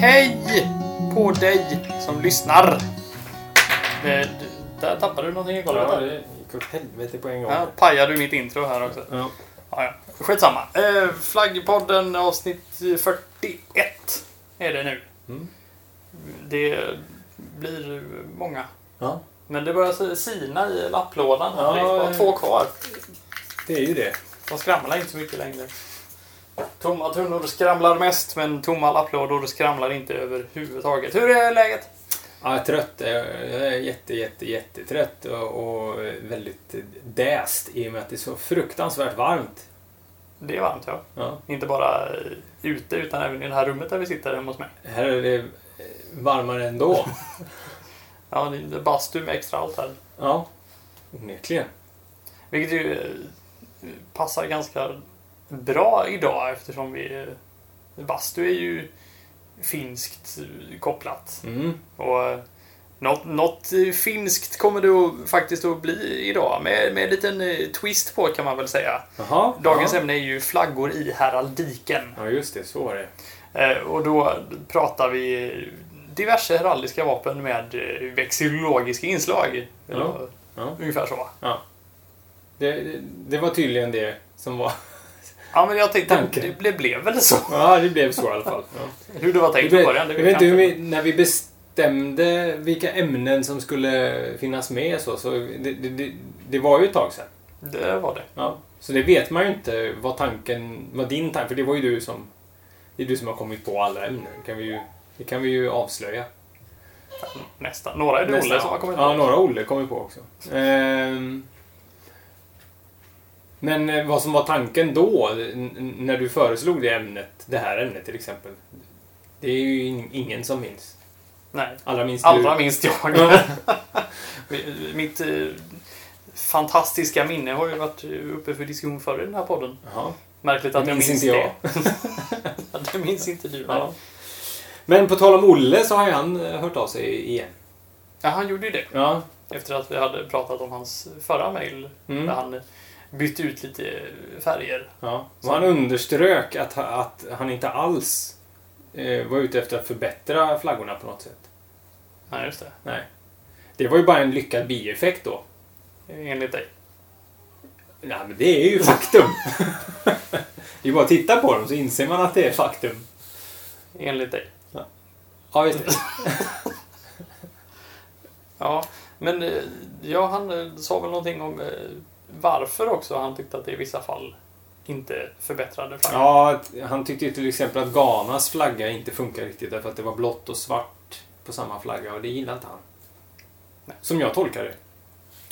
Hej på dig som lyssnar. Eh, Där tappade du någonting i golvet. Ja, där. det gick åt helvete på en gång. Ja, pajade du mitt intro här också. Ja. Ja, ja. Skitsamma. Eh, Flaggpodden avsnitt 41 är det nu. Mm. Det blir många. ja, Men det börjar sina i lapplådan. Ja, det är bara två kvar. det är ju det. De skramlar inte så mycket längre. Tomma tunnor skramlar mest, men tomma lapplådor skramlar inte överhuvudtaget. Hur är läget? Ja, trött. Jag är jätte, jätte, jättetrött och, och väldigt däst i och med att det är så fruktansvärt varmt. Det är varmt, ja. Ja. Inte bara ute, utan även i det här rummet där vi sitter hemma hos mig. Här är det varmare ändå. Ja, det är bastu med extra allt här. Ja, onekligen. Vilket ju eh, passar ganska bra idag eftersom vi... eh, Bastu är ju finskt eh, kopplat. Mm. Och eh, något, något eh, finskt kommer det faktiskt att bli idag. Med, med en liten twist på kan man väl säga. Jaha. Dagens ja. ämne är ju flaggor i heraldiken. Ja, just det. Så var det. Och då pratar vi diverse heraldiska vapen med vexillologiska inslag. Eller Ja. Ja. Ungefär så. Det, det, det var tydligen det som var... Ja, men jag tänkte Tanken. det, det blev väl så. Ja, det blev så i alla fall. Ja. Hur det var Jag tänkt från början, det jag vet vet inte vi, när vi bestämde vilka ämnen som skulle finnas med så, så det, det, det, det var ju ett tag sedan. Det var det. Ja. Så det vet man ju inte vad tanken, vad din tanke, för det var ju du som, det är du som har kommit på alla ämnen. Det kan vi ju, det kan vi ju avslöja. Nästan. Några är det Nästan, Olle som har kommit Ja, på. några Olle kommer på också. Ehm, men eh, vad som var tanken då, när du föreslog det ämnet, det här ämnet till exempel. Det är ju in- ingen som minns. Nej. Allra minst Allra du. minst jag. Ja. Mitt eh, fantastiska minne har ju varit uppe för diskussion förr i den här podden. Jaha. Märkligt att Det jag minns minns inte det. jag. Ja, det minns inte du. Ja. Ja. Men på tal om Olle så har ju han eh, hört av sig igen. ja, han gjorde ju det. Ja. Efter att vi hade pratat om hans förra mejl. Mm. Där han bytte ut lite färger. ja. Och han underströk att, att han inte alls eh, var ute efter att förbättra flaggorna på något sätt. Ja, just det. Nej. Det var ju bara en lyckad bieffekt då. Enligt dig. Nej, men det är ju faktum. det är bara att titta på dem så inser man att det är faktum. Enligt dig. Ja, visst. det. Ja, men eh, ja, han eh, sa väl någonting om eh, varför också han tyckte att det i vissa fall inte förbättrade flaggan. Ja, han tyckte ju till exempel att Ghanas flagga inte funkar riktigt därför att det var blått och svart på samma flagga och det gillade inte han. Nej. Som jag tolkar det.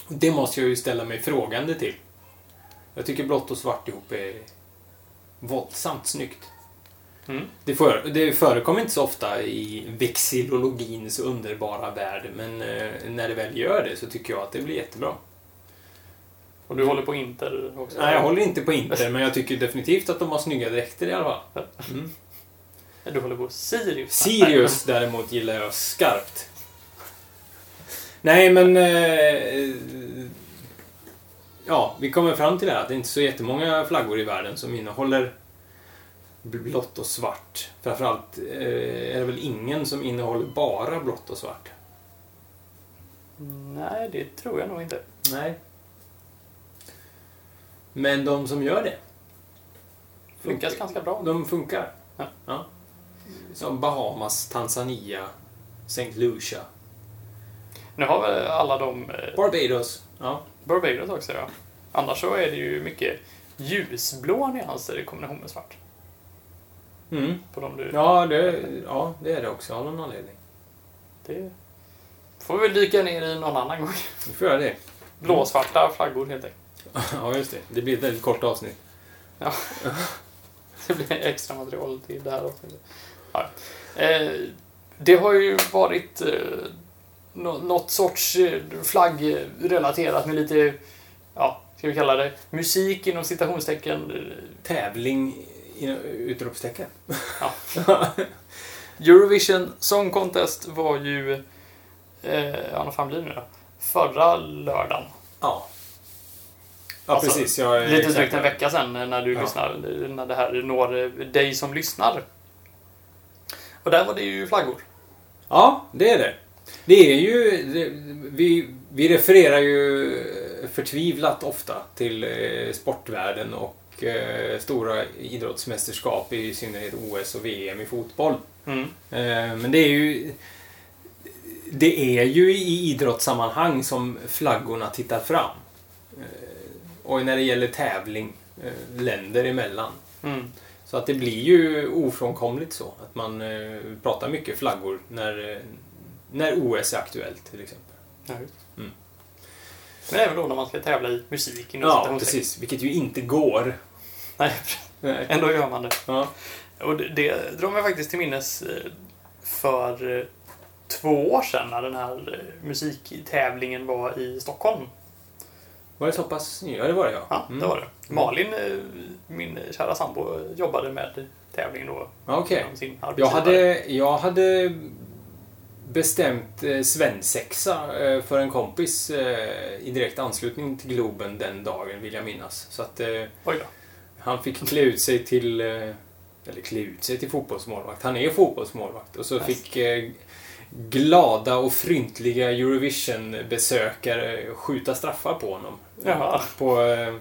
Det måste jag ju ställa mig frågande till. Jag tycker blått och svart ihop är våldsamt snyggt. Mm. Det, för, det förekommer inte så ofta i vexillologins underbara värld, men eh, när det väl gör det så tycker jag att det blir jättebra. Och du håller på Inter också? Nej, jag håller inte på Inter, men jag tycker definitivt att de har snygga dräkter i alla fall. Mm. Du håller på Sirius? Sirius däremot gillar jag skarpt. Nej, men... Eh, ja, vi kommer fram till det här att det är inte så jättemånga flaggor i världen som innehåller blått och svart. Framförallt eh, är det väl ingen som innehåller bara blått och svart. Nej, det tror jag nog inte. Nej. Men de som gör det. Lyckas ganska bra. De funkar. Ja. Som Bahamas, Tanzania, St. Lucia, Nu har väl alla de... Eh, Barbados. Ja. Barbados också, ja. Annars så är det ju mycket ljusblå nyanser i kombination med svart. Mm. På de du... Ja, det, ja, det är det också av någon anledning. Det får vi väl dyka ner i någon annan gång. Vi får göra det. Blåsvarta flaggor helt enkelt. Ja, just det. Det blir ett väldigt kort avsnitt. Det blir extra material till det här avsnittet. Ja. Eh, det har ju varit eh, nå- något sorts eh, flaggrelaterat med lite, ja, ska vi kalla det, musik inom citationstecken. Tävling in- Utropstecken. Eurovision Song Contest var ju... Eh, ja, när fan blir det nu då? Förra lördagen. Ja. Ja, Alltså, precis. Jag, är Lite drygt en vecka sedan när du Ja. lyssnar, när det här når eh, dig som lyssnar. Och där var det ju flaggor. Ja, det är det. Det är ju... Det, vi, vi refererar ju förtvivlat ofta till eh, sportvärlden och eh, stora idrottsmästerskap, i synnerhet OS och VM i fotboll. Mm. Eh, men det är ju... Det är ju i idrottssammanhang som flaggorna tittar fram. Och när det gäller tävling, eh, länder emellan. Mm. Så att det blir ju ofrånkomligt så att man eh, pratar mycket flaggor när, eh, när OS är aktuellt till exempel. Ja. Mm. Men även då när man ska tävla i musik. Ja, precis. Vilket ju inte går. Nej, ändå gör man det. Ja. Och det, det drar mig faktiskt till minnes eh, för eh, två år sedan när den här musiktävlingen var i Stockholm. Var det så pass ny? Ja, det var det ja. Ja, Mm. det var det. Malin, eh, min kära sambo, jobbade med tävlingen då. Okej. sin Jag hade, jag hade bestämt eh, svensexa eh, för en kompis eh, i direkt anslutning till Globen den dagen, vill jag minnas. Så att han fick klä ut sig till... Eller klä ut sig till fotbollsmålvakt. Han är fotbollsmålvakt. Och så Yes. fick glada och fryntliga Eurovision-besökare skjuta straffar på honom. Jaha. På, eh,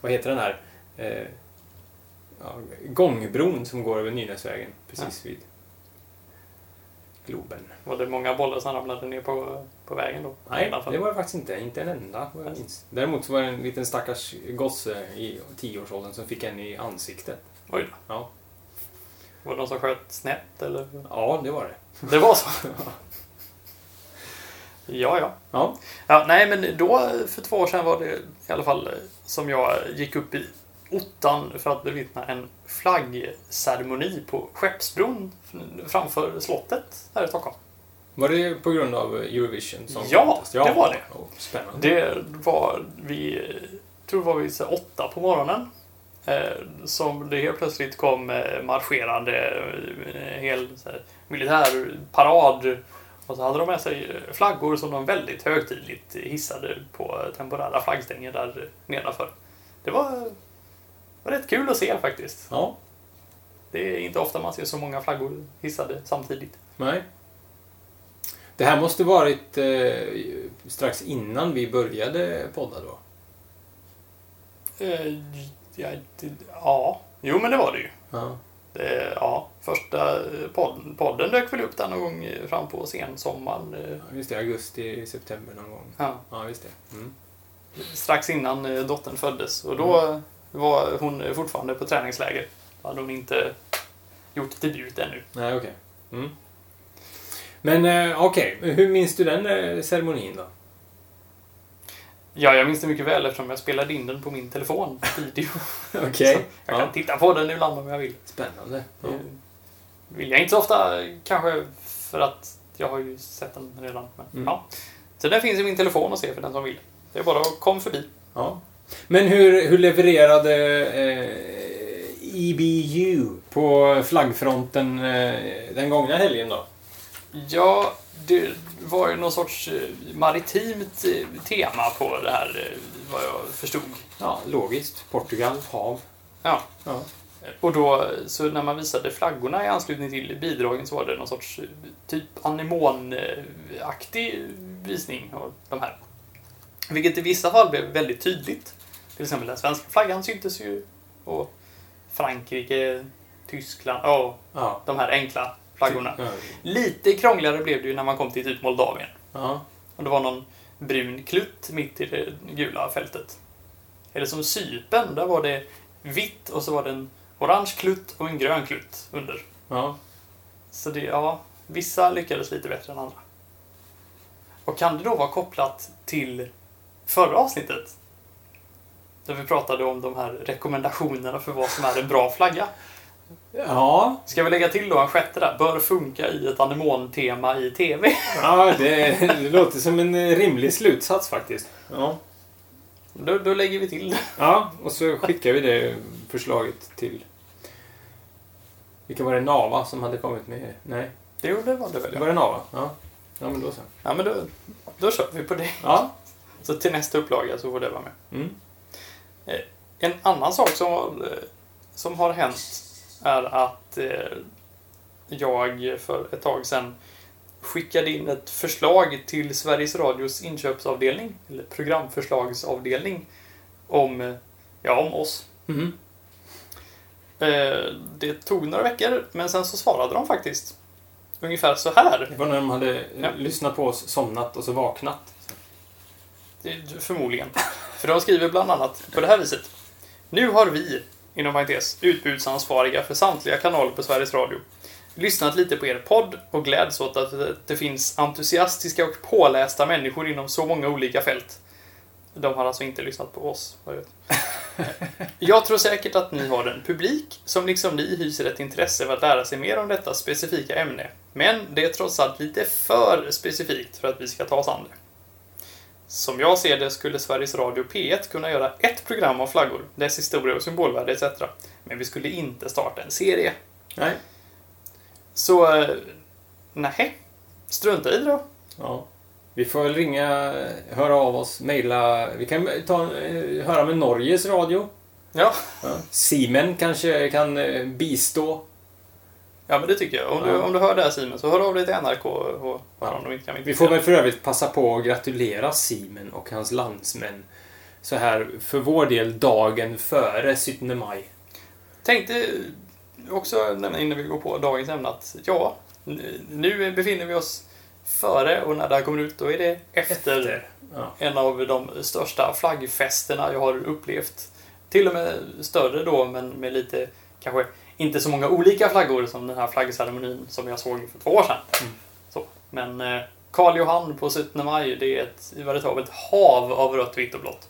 vad heter den här? Eh, ja, gångbron som går över Nynäsvägen precis vid Globen. Var det många bollar som ramlade ner på, på vägen då? Nej, det var det faktiskt inte. Inte en enda vad jag minns. Däremot så var det en liten stackars gosse i tioårsåldern som fick en i ansiktet. Oj då. Ja, Var det någon som sköt snett eller? ja det var det. Det var så? ja, ja. Ja, Ja, nej, men då för två år sedan var det i alla fall eh, som jag gick upp i ottan för att bevittna en flaggceremoni på Skeppsbron framför slottet här i Stockholm. var det på grund av Eurovision? Som Ja, contest? det var det. Oh, spännande. Det var vi, tror det var här åtta på morgonen. Eh, som det helt plötsligt kom eh, marscherande en hel militärparad. Och så hade de med sig flaggor som de väldigt högtidligt hissade på temporära flaggstänger där nedanför. Det var, var rätt kul att se faktiskt. Ja, Det är inte ofta man ser så många flaggor hissade samtidigt. nej. Det här måste varit eh, strax innan vi började podda då. Eh, ja, det, ja, jo men det var det ju. Ja. Det, ja, första podden, podden dök väl upp där någon gång fram på sensommaren. eh, Just det, augusti, september någon gång. Ja, Ja, just det. Mm. strax innan eh, dottern föddes. Och då var hon fortfarande på träningsläger. Då hade hon inte gjort debut ännu. Nej, okej. Mm. Men eh, okej, hur minns du den eh, ceremonin då? Ja, jag minns det mycket väl eftersom jag spelade in den på min telefon. Video. Okej. Så Jag kan Ja. titta på den ibland om jag vill. Spännande. Ja. Det vill jag inte så ofta kanske för att jag har ju sett den redan. Men, Mm. ja. Så den finns i min telefon att se för den som vill. Det är bara att kom förbi. Ja. Men hur, hur levererade eh, EBU på flaggfronten eh, den gångna helgen då? Ja, det var ju någon sorts eh, maritimt eh, tema på det här, eh, vad jag förstod. Ja, logiskt. Portugal, hav. Ja. Ja. Och då, så när man visade flaggorna i anslutning till bidragen så var det någon sorts typ anemonaktig visning av de här. Vilket i vissa fall blev väldigt tydligt. Till exempel den svenska flaggan syntes ju. Och Frankrike, Tyskland, ja, Ja. de här enkla flaggorna. Lite krångligare blev det ju när man kom till typ Moldavien. ja. Och det var någon brun klutt mitt i det gula fältet. Eller som Cypern, där var det vitt och så var det en orange klutt och en grön klutt under. ja. Så det, ja, vissa lyckades lite bättre än andra. Och kan det då vara kopplat till förra avsnittet? Där vi pratade om de här rekommendationerna för vad som är en bra flagga. Ja, Ska vi lägga till då en sjätte där? Bör funka i ett anemontema i TV. ja det, det låter som en eh, rimlig slutsats faktiskt. Ja. Då, då lägger vi till det. ja, och så skickar vi det förslaget till Vilka var det? Nava som hade kommit med? Nej, Det gjorde var det väl, det var det Nava? Ja. Ja, men då så. Ja, men då, då kör vi på det. Ja. Så till nästa upplaga så får det vara med. Mm. En annan sak som eh, som har hänt är att eh, jag för ett tag sedan skickade in ett förslag till Sveriges Radios inköpsavdelning, eller programförslagsavdelning, om, eh, ja, om oss. Eh, Det tog några veckor, men sen så svarade de faktiskt. Ungefär så här. Det var när de hade Ja. lyssnat på oss, somnat och så vaknat. Förmodligen. För de skriver bland annat på det här viset. Nu har vi, inom parentes, utbudsansvariga för samtliga kanaler på Sveriges Radio, lyssnat lite på er podd och gläds åt att det- finns entusiastiska och pålästa människor inom så många olika fält. De har alltså inte lyssnat på oss. vad jag vet. Jag tror säkert att ni har en publik som liksom ni hyser ett intresse för att lära sig mer om detta specifika ämne. Men det är trots allt lite för specifikt för att vi ska ta oss an det. Som jag ser det skulle Sveriges Radio P1 kunna göra ett program om flaggor, dess historia och symbolvärde etc. Men vi skulle inte starta en serie. Nej. Så, eh, nej. Strunta i det då. Ja. Vi får väl ringa, höra av oss, mejla. Vi kan ta, eh, höra med Norges radio. Ja. Ja. Siemens kanske kan eh, bistå. Ja, men det tycker jag. Om du, Ja. om du hör det här Simon, så hör av dig till NRK och hör om de inte kan Vi får väl för övrigt passa på att gratulera Simen och hans landsmän så här för vår del dagen före 17 maj. Tänkte också nämna innan vi går på dagens ämne att ja, nu befinner vi oss före och när det här kommer ut då är det efter, Ja. en av de största flaggfesterna jag har upplevt. Till och med större då, men med lite, kanske inte så många olika flaggor som den här flaggceremonin som jag såg för två år sedan. Mm. Så, men eh, Karl Johan på 17 maj, det är ett veritabelt hav av rött, vitt och blått.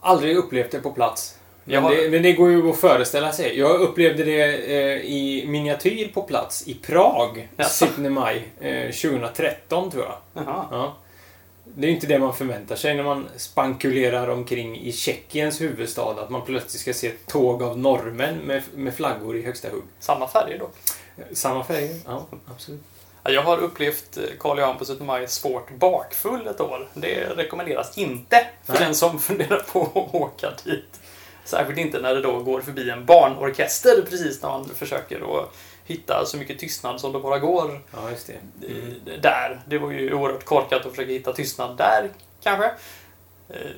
Aldrig upplevt det på plats. Men, har- det, men det går ju att föreställa sig. Jag upplevde det eh, i miniatyr på plats i Prag Jaså? 17 maj eh, 2013 tror jag. Jaha. Ja. Det är inte det man förväntar sig när man spankulerar omkring i Tjeckiens huvudstad. Att man plötsligt ska se ett tåg av norrmän med, med flaggor i högsta hugg. Samma färger då. Samma färger? Ja, absolut. Ja, Jag har upplevt eh, Karl Johan på 17 maj svårt bakfull ett år. Det rekommenderas inte för Nej. den som funderar på att åka dit. Särskilt inte när det då går förbi en barnorkester precis när man försöker att hitta så mycket tystnad som det bara går Ja, just det. Mm. där. Det var ju oerhört korkat att försöka hitta tystnad där, kanske. Eh,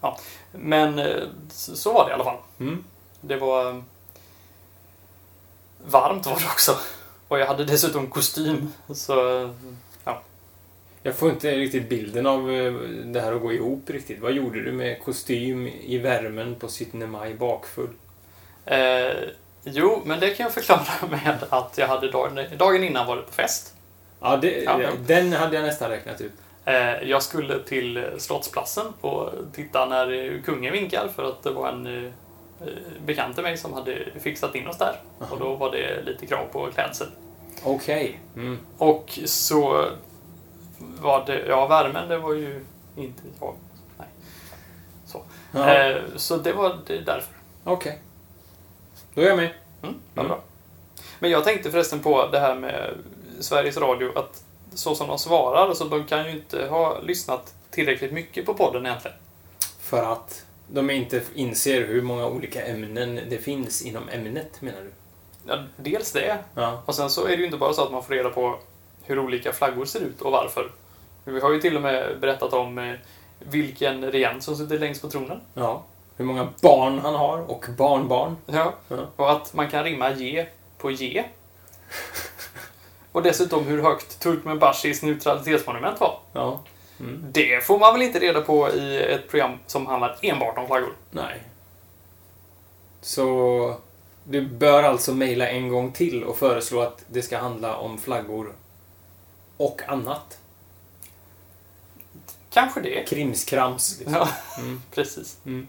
Ja. Men eh, så var det i alla fall. Mm. Det var eh, varmt var det också. Och jag hade dessutom kostym. Så eh, Jag får inte riktigt bilden av det här att gå ihop riktigt. Vad gjorde du med kostym i värmen på 17 maj bakfull? Eh, jo, men det kan jag förklara med att jag hade dagen, dagen innan varit på fest. Ja, det, Ja, ja. den hade jag nästan räknat ut. Eh, jag skulle till Slottsplatsen och titta när kungen vinkar för att det var en eh, bekant till mig som hade fixat in oss där. Aha. Och då var det lite krav på klädsel. Okej. Mm. Och så var det, ja värmen det var ju inte jag. Nej. Så, Ja, eh, så det var det därför. Okej. Då är jag med. Mm, vad Mm. bra. Men jag tänkte förresten på det här med Sveriges Radio, att så som de svarar, så de kan ju inte ha lyssnat tillräckligt mycket på podden egentligen. För att de inte inser hur många olika ämnen det finns inom ämnet, menar du? Ja, dels det, Ja. och sen så är det ju inte bara så att man får reda på hur olika flaggor ser ut och varför. Vi har ju till och med berättat om eh, vilken regent som sitter längst på tronen. ja. Hur många barn han har och barnbarn. Ja. Ja. Och att man kan rimma ge på ge. Och dessutom hur högt Turkmenbashis neutralitetsmonument var. Ja. Mm. Det får man väl inte reda på i ett program som handlar enbart om flaggor? Nej. Så du bör alltså mejla en gång till och föreslå att det ska handla om flaggor och annat. Kanske det. Krimskrams. Liksom. Ja, Mm. precis. Mm.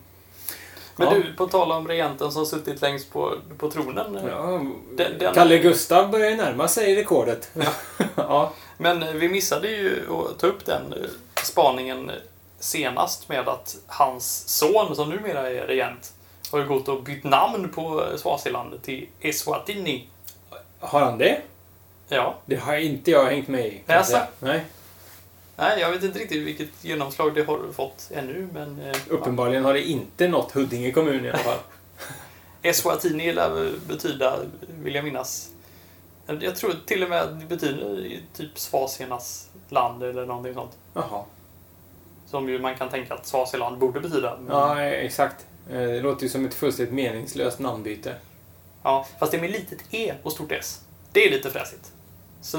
Men Ja. du, på tal om regenten som suttit längst på, på tronen. Ja, Den- den- Kalle Gustav börjar ju närma sig rekordet. ja. Men vi missade ju att ta upp den eh, spaningen senast med att hans son, som numera är regent, har ju gått och bytt namn på Swaziland till Eswatini. Har han det? Ja. Det har inte jag hängt med i. säga. Nej. Nej, jag vet inte riktigt vilket genomslag det har fått ännu, men... eh, Uppenbarligen har det inte nått Huddinge kommun i alla fall. ja. Eswatini lär betyda, vill jag minnas. Jag tror till och med att det betyder typ Svasiernas land eller någonting sånt. Jaha. Som ju man kan tänka att Swaziland borde betyda. Men, Ja, exakt. Eh, Det låter ju som ett fullständigt meningslöst namnbyte. ja, fast det är med litet E och stort S. Det är lite fräsigt. Så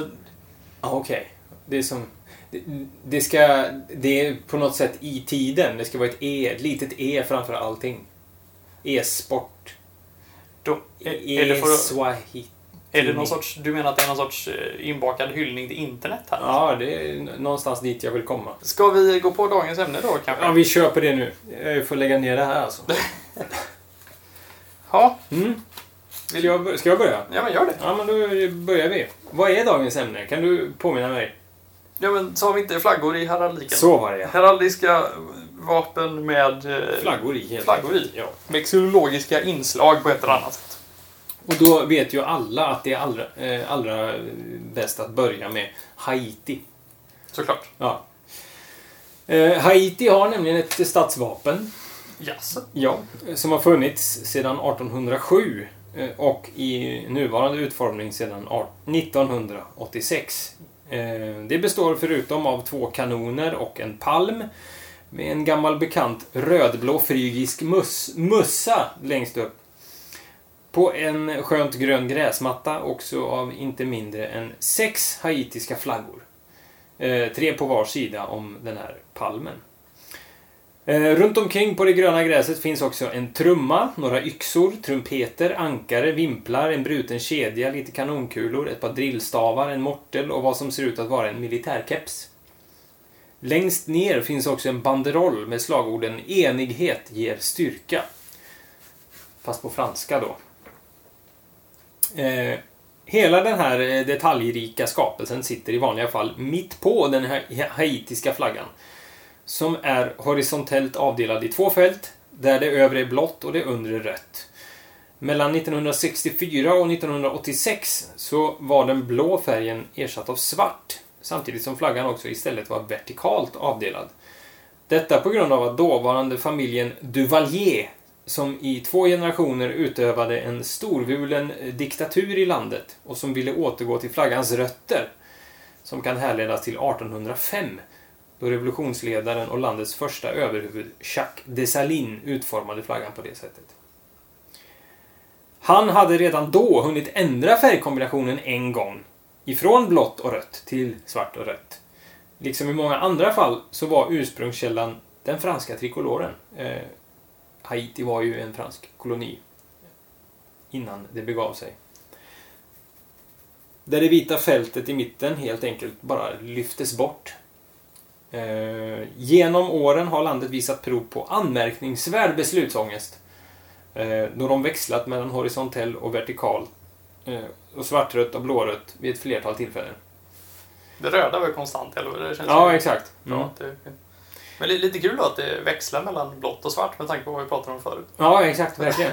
Ja, okej. Det är som... Det, det ska... Det är på något sätt i tiden. Det ska vara ett E, ett litet E framför allting. E-sport. då, är, är, det för, E-swahili. är det någon sorts, du menar att det är någon sorts eh, inbakad hyllning till internet här? Ja, det är någonstans dit jag vill komma. Ska vi gå på dagens ämne då kanske? Ja, vi kör på det nu. Jag får lägga ner det här alltså. Ja, Mm. Ska jag, ska jag börja? ja men gör det. Ja, men då börjar vi. Vad är dagens ämne? Kan du påminna mig? Ja men så har vi inte flaggor i heraldiken. Så var det ja. Heraldiska vapen med eh, Flaggor i helt Flaggor i. Ja. med xylologiska inslag på ett eller annat sätt. Och då vet ju alla att det är allra, eh, allra bäst att börja med Haiti. Såklart. Ja. Eh, Haiti har nämligen ett statsvapen. Jaså? Ja. Som har funnits sedan 1807 eh, och i nuvarande utformning sedan 1986. Eh, det består förutom av två kanoner och en palm med en gammal bekant rödblå frygisk muss, mussa längst upp. På en skönt grön gräsmatta också av inte mindre än sex haitiska flaggor. Eh, tre på var sida om den här palmen. Eh, runt omkring på det gröna gräset finns också en trumma, några yxor, trumpeter, ankare, vimplar, en bruten kedja, lite kanonkulor, ett par drillstavar, en mortel och vad som ser ut att vara en militärkeps. Längst ner finns också en banderoll med slagorden Enighet ger styrka. Fast på franska då. Eh, hela den här eh, detaljrika skapelsen sitter i vanliga fall mitt på den haitiska flaggan. Som är horisontellt avdelad i två fält, där det övre är blått och det undre rött. Mellan 1964 och 1986 så var den blå färgen ersatt av svart, samtidigt som flaggan också istället var vertikalt avdelad. Detta på grund av att dåvarande familjen Duvalier, som i två generationer utövade en storvulen diktatur i landet och som ville återgå till flaggans rötter, som kan härledas till 1805, då revolutionsledaren och landets första överhuvud Jacques Dessalines utformade flaggan på det sättet. Han hade redan då hunnit ändra färgkombinationen en gång, ifrån blått och rött till svart och rött. Liksom i många andra fall så var ursprungskällan den franska trikoloren. Eh, Haiti var ju en fransk koloni innan det begav sig. Där det vita fältet i mitten helt enkelt bara lyftes bort. Eh, genom åren har landet visat prov på anmärkningsvärd beslutsångest. Eh, då de växlat mellan horisontell och vertikal eh, och svartrött och blårött vid ett flertal tillfällen. Det röda var ju konstant, eller? Det känns Ja, ju exakt. bra. Mm. det- Men lite kul då att det växlar mellan blått och svart med tanke på vad vi pratade om förut. Ja, exakt. Verkligen.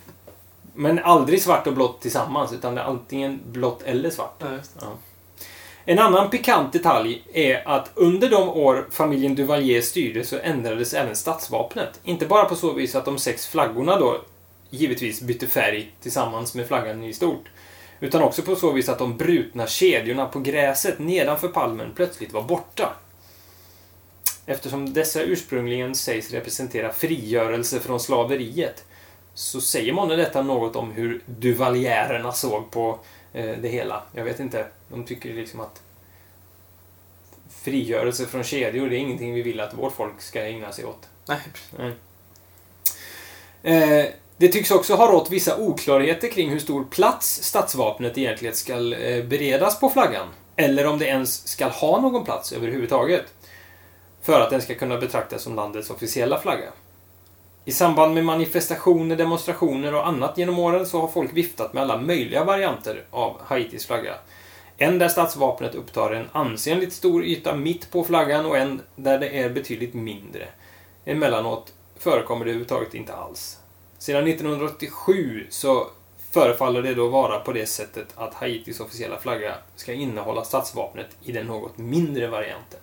Men aldrig svart och blått tillsammans, utan det är antingen blått eller svart. Ja. En annan pikant detalj är att under de år familjen Duvalier styrde så ändrades även statsvapnet. Inte bara på så vis att de sex flaggorna då givetvis bytte färg tillsammans med flaggan i stort. Utan också på så vis att de brutna kedjorna på gräset nedanför palmen plötsligt var borta. Eftersom dessa ursprungligen sägs representera frigörelse från slaveriet så säger månne detta något om hur duvaliererna såg på det hela. Jag vet inte. De tycker liksom att frigörelse från kedjor, det är ingenting vi vill att vårt folk ska ägna sig åt. Nej, Eh, det tycks också ha rått vissa oklarheter kring hur stor plats statsvapnet egentligen ska eh, beredas på flaggan. Eller om det ens ska ha någon plats överhuvudtaget. För att den ska kunna betraktas som landets officiella flagga. I samband med manifestationer, demonstrationer och annat genom åren så har folk viftat med alla möjliga varianter av Haitis flagga. En där statsvapnet upptar en ansenligt stor yta mitt på flaggan och en där det är betydligt mindre. Emellanåt förekommer det överhuvudtaget inte alls. Sedan 1987 så förefaller det då vara på det sättet att Haitis officiella flagga ska innehålla statsvapnet i den något mindre varianten.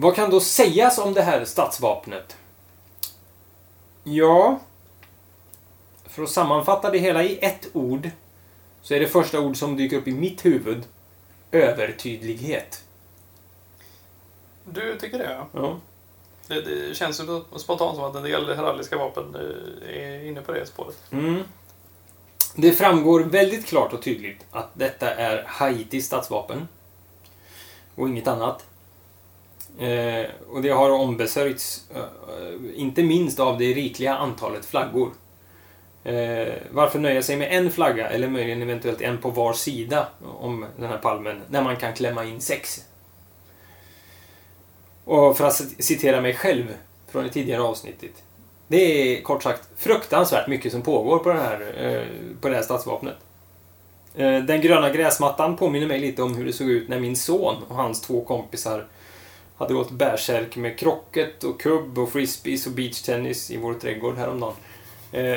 Vad kan då sägas om det här statsvapnet? Ja, för att sammanfatta det hela i ett ord så är det första ord som dyker upp i mitt huvud övertydlighet. Du tycker det, ja. Det, det känns ju spontant som att en del heraldiska vapen eh, är inne på det spåret. Mm. Det framgår väldigt klart och tydligt att detta är Haitis statsvapen. Och inget annat. Eh, och det har ombesörjts, eh, inte minst av det rikliga antalet flaggor. Eh, varför nöja sig med en flagga, eller möjligen eventuellt en på var sida om den här palmen, när man kan klämma in sex? Och för att citera mig själv från det tidigare avsnittet. Det är kort sagt fruktansvärt mycket som pågår på, den här, eh, på det här stadsvapnet. Eh, den gröna gräsmattan påminner mig lite om hur det såg ut när min son och hans två kompisar hade gått bärsärk med krocket och kubb och frisbees och beachtennis i vår trädgård häromdagen. Eh,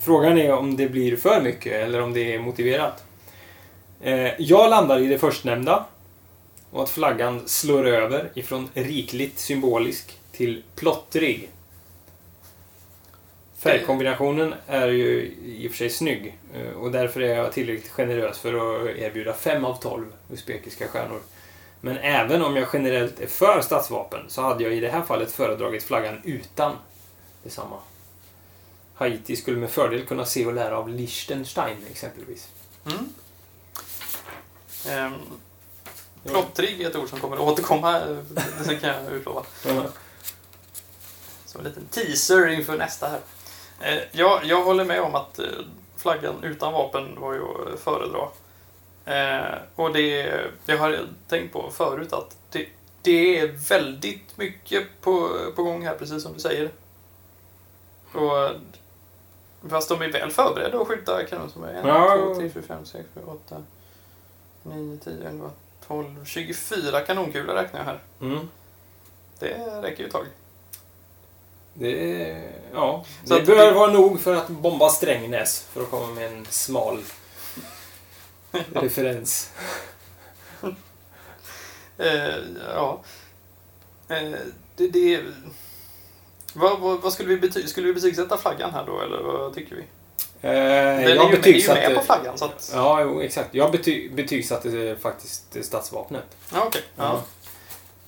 frågan är om det blir för mycket eller om det är motiverat. Eh, jag landar i det förstnämnda och att flaggan slår över ifrån rikligt symbolisk till plottrig. Färgkombinationen är ju i och för sig snygg eh, och därför är jag tillräckligt generös för att erbjuda 5 av 12 usbekiska stjärnor. Men även om jag generellt är för statsvapen så hade jag i det här fallet föredragit flaggan utan detsamma. Haiti skulle med fördel kunna se och lära av Liechtenstein exempelvis. Mm. Um, Plottrig är ett ord som kommer att återkomma, det kan jag utlova. Mm. Som en liten teaser inför nästa här. Eh, jag, jag håller med om att eh, flaggan utan vapen var ju att föredra. Eh, och det, det har jag tänkt på förut att det, det är väldigt mycket på, på gång här, precis som du säger. Och, fast de är väl förberedda att skjuta är 1, Ja. 2, 3, 4, 5, 6, 7, 8, 9, 10, 11, 12, 24 kanonkulor räknar jag här. Mm. Det räcker ju ett tag. Det, ja, Så det bör det- vara nog för att bomba Strängnäs för att komma med en smal referens. Eh, ja. Eh, det, det, vad, vad, vad skulle vi bety skulle vi betygsätta flaggan här då, eller vad tycker vi? Eh, Den är ju, jag med, är ju betygsatte... med på flaggan, så att... Ja, jo, exakt. Jag bety, betygsatte faktiskt stadsvapnet. Ja, okej. Ja.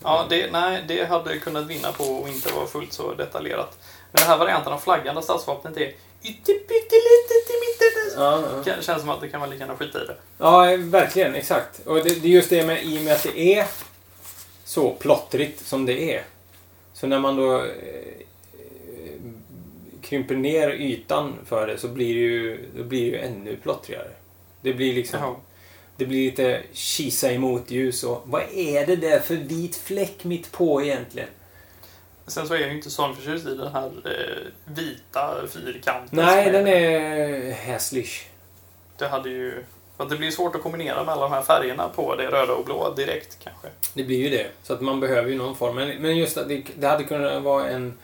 Ja, det, nej, det hade kunnat vinna på att inte vara fullt så detaljerat. Men den här varianten av flaggan där stadsvapnet är ytterpyttelitet i mitten. Ja, ja. Det känns som att det kan man lika gärna skita i det. ja, verkligen. Exakt. Och det, det är just det med, i och med att det är så plottrigt som det är. Så när man då eh, krymper ner ytan för det så blir det ju, då blir det ju ännu plottrigare. Det blir liksom... Jaha. Det blir lite kisa i motljus och vad är det där för vit fläck mitt på egentligen? Sen så är jag ju inte så förtjust i den här eh, vita fyrkanten. Nej, som den är häslig. Det hade ju... Det blir svårt att kombinera med alla de här färgerna på det röda och blå direkt kanske. Det blir ju det. Så att man behöver ju någon form. Men, men just att det, det hade kunnat vara en,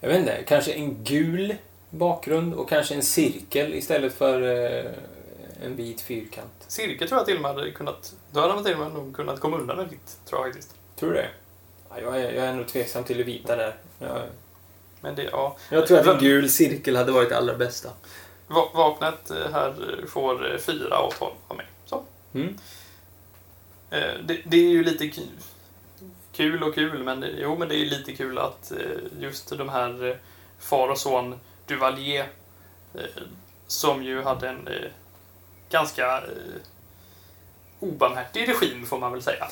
jag vet inte, kanske en gul bakgrund och kanske en cirkel istället för eh, en vit fyrkant. Cirkel tror jag till och med hade kunnat... Då hade man till och med nog kunnat komma undan med vitt, tror jag faktiskt. Tror du det? Ja, jag, är, jag är nog tveksam till det vita där. Jag, Men det, ja. jag tror att en gul cirkel hade varit det allra bästa. Va- Vapnet eh, här får eh, 4 av 12 av mig. Så. Mm. Eh, Det, det är ju lite ki- kul och kul, men det, jo, men det är lite kul att eh, just de här eh, far och son Duvalier, eh, som ju hade en eh, ganska eh, obarmhärtig regim, får man väl säga.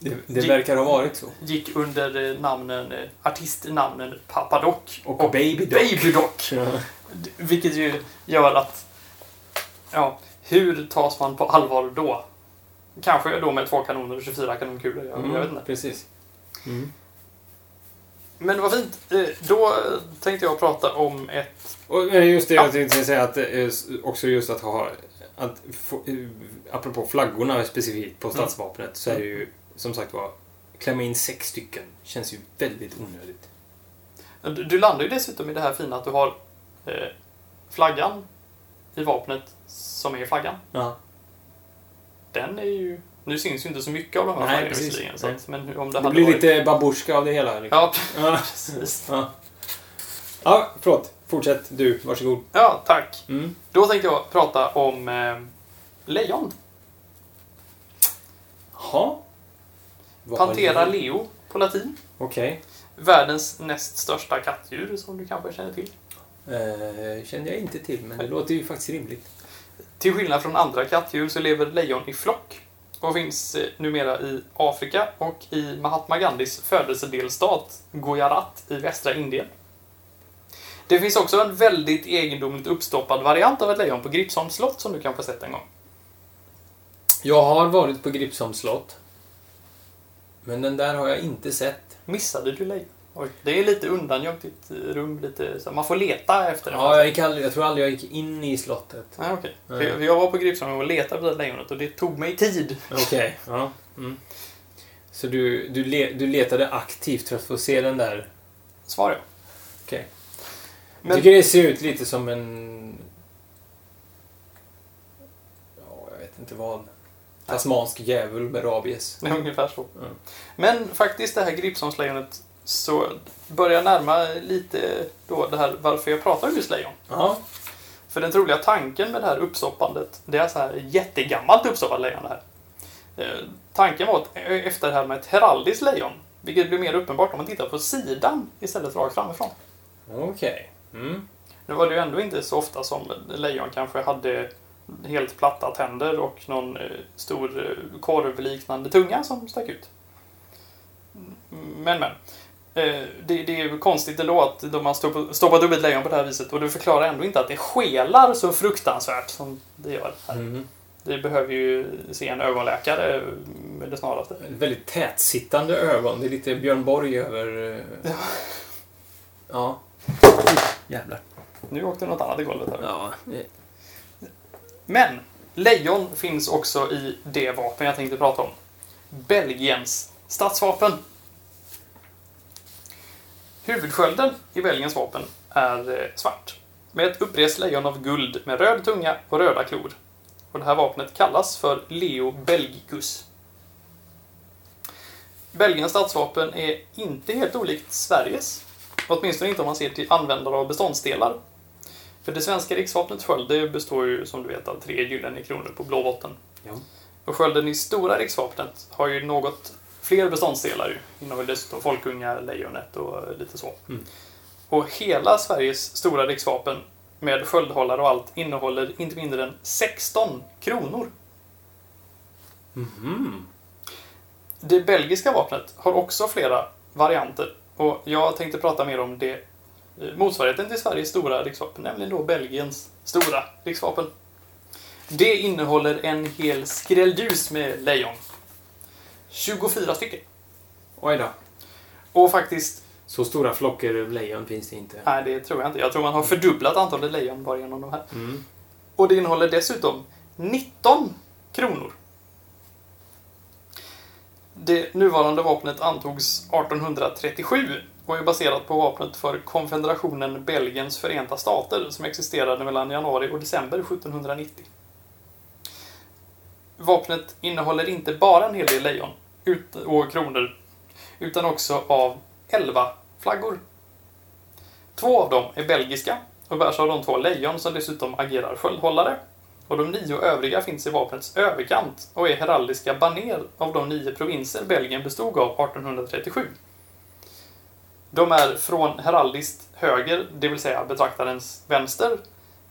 Det, det verkar ha varit så. Gick under eh, namnen, eh, artistnamnen Papadoc Och Baby Doc. Baby. Ja. Vilket ju gör att, ja, hur tas man på allvar då? Kanske då med två kanoner och 24 kanonkulor, jag, jag vet inte. Precis. Mm. Men vad fint. Eh, Då tänkte jag prata om ett... Och just det Ja. jag tänkte säga att också just att ha att apropå flaggorna specifikt på stadsvapnet så är det ju som sagt var klämma in sex stycken känns ju väldigt onödigt. Du, du landar ju dessutom i det här fina att du har eh, flaggan i vapnet som är flaggan, Ja. den är ju... Nu syns ju inte så mycket av de här Nej, visserligen, så att, men om det, Det blir varit... lite babusjka av det hela. Liksom. Ja, Ja. precis. Ja. ja, förlåt. Fortsätt du. Varsågod. Ja, tack. Mm. Då tänkte jag prata om eh, lejon. Jaha. Pantera leo på latin. Okej. Världens näst största kattdjur som du kanske känner till. Eh, kände jag inte till, men det låter ju faktiskt rimligt. Till skillnad från andra kattdjur så lever lejon i flock och finns eh, numera i Afrika och i Mahatma Gandhis födelsedelstat Gujarat i västra Indien. Det finns också en väldigt egendomligt uppstoppad variant av ett lejon på Gripsholms slott som du kanske har sett en gång. Jag har varit på Gripsholms slott. Men den där har jag inte sett. Missade du lejon? Det är lite undangömt i ett rum, lite så man får leta efter det. Ja, jag, gick aldrig, jag tror aldrig jag gick in i slottet. Nej. Nej. För Jag var på Gripsholm och letade efter lejonet och det tog mig tid. Okej. Ja. Mm. Så du, du, le, du letade aktivt för att få se den där? Svar ja. Okej. Jag Men tycker det ser ut lite som en... Ja, jag vet inte vad. Tasmansk djävul med rabies. ungefär så. Mm. Men faktiskt det här Gripsholmslejonet så börjar närma lite då det här varför jag pratar om just lejon. Ja. För den troliga tanken med det här uppstoppandet, det är så här jättegammalt uppstoppat lejon det här. Eh, tanken var att eh, efter det här med ett heraldiskt lejon, vilket blir mer uppenbart om man tittar på sidan istället för rakt framifrån. Okej. Mm. Nu var det ju ändå inte så ofta som lejon kanske hade helt platta tänder och någon eh, stor eh, korvliknande tunga som stack ut. Men, men. Eh, det, det är ju konstigt ändå att de har stoppat, upp ett lejon på det här viset och det förklarar ändå inte att det skelar så fruktansvärt som det gör här. Mm. Det behöver ju se en ögonläkare med det snaraste. Väldigt tätsittande ögon. Det är lite Björn Borg över... eh, Ja. Jävlar. Nu åkte något annat i golvet här. Ja. Men lejon finns också i det vapen jag tänkte prata om. Belgiens statsvapen. Huvudskölden i Belgiens vapen är eh, svart. Med ett upprest lejon av guld med röd tunga och röda klor. Och det här vapnet kallas för Leo Belgicus. Belgiens statsvapen är inte helt olikt Sveriges. Åtminstone inte om man ser till användare av beståndsdelar. För det svenska riksvapnets sköld det består ju som du vet av tre gyllene kronor på blå botten. Ja. Och skölden i stora riksvapnet har ju något fler beståndsdelar. Innehåller dessutom folkunga, lejonet och lite så. Mm. Och hela Sveriges stora riksvapen med sköldhållare och allt innehåller inte mindre än 16 kronor. Mhm. Det belgiska vapnet har också flera varianter och jag tänkte prata mer om det motsvarigheten till Sveriges stora riksvapen, nämligen då Belgiens stora riksvapen. Det innehåller en hel skrälldus med lejon. 24 stycken. Oj då. Och faktiskt, Så stora flockar lejon finns det inte. nej det tror jag inte. Jag tror man har fördubblat antalet lejon bara genom de här. Mm. Och det innehåller dessutom 19 kronor. Det nuvarande vapnet antogs 1837 och är baserat på vapnet för konfederationen Belgiens förenta stater som existerade mellan januari och december 1790. Vapnet innehåller inte bara en hel del lejon och kronor utan också av 11 flaggor. Två av dem är belgiska och bärs av de två lejon som dessutom agerar sköldhållare. Och de nio övriga finns i vapnets överkant och är heraldiska baner av de nio provinser Belgien bestod av 1837. De är från heraldiskt höger, det vill säga betraktarens vänster,